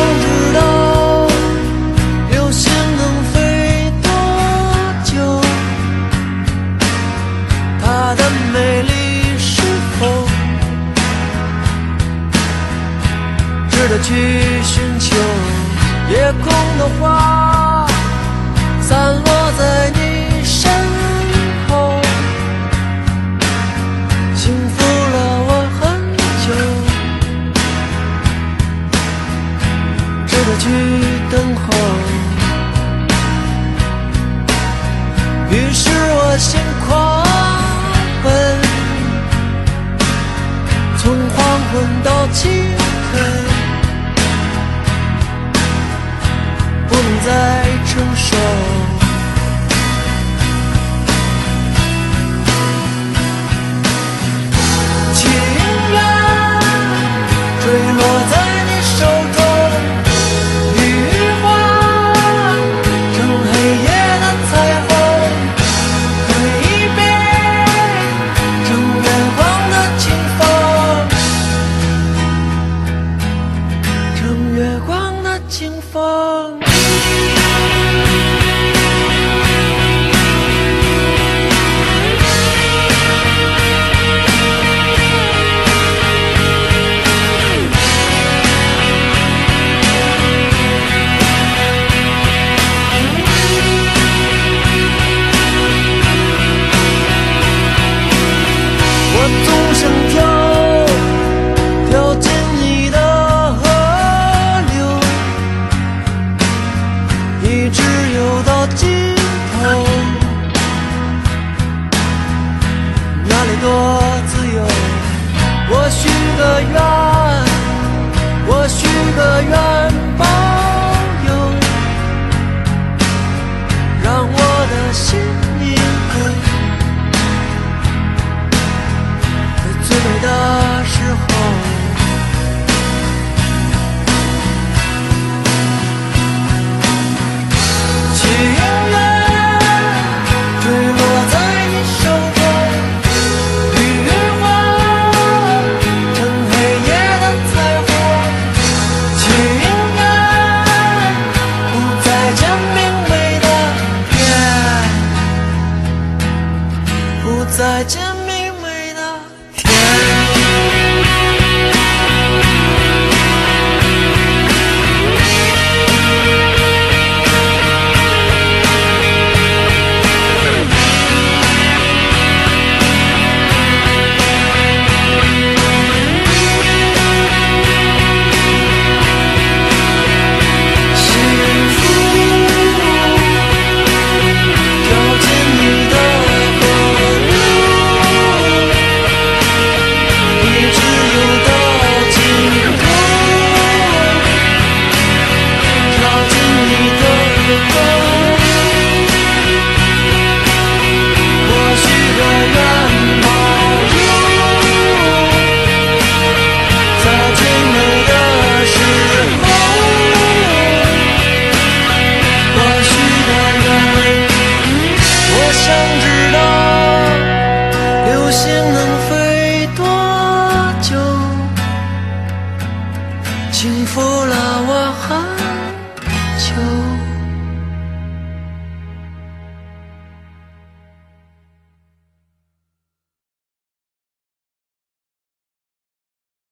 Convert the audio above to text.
不知道流星能飞多久它的美丽是否值得去寻求？夜空的花 you. Oh. touch him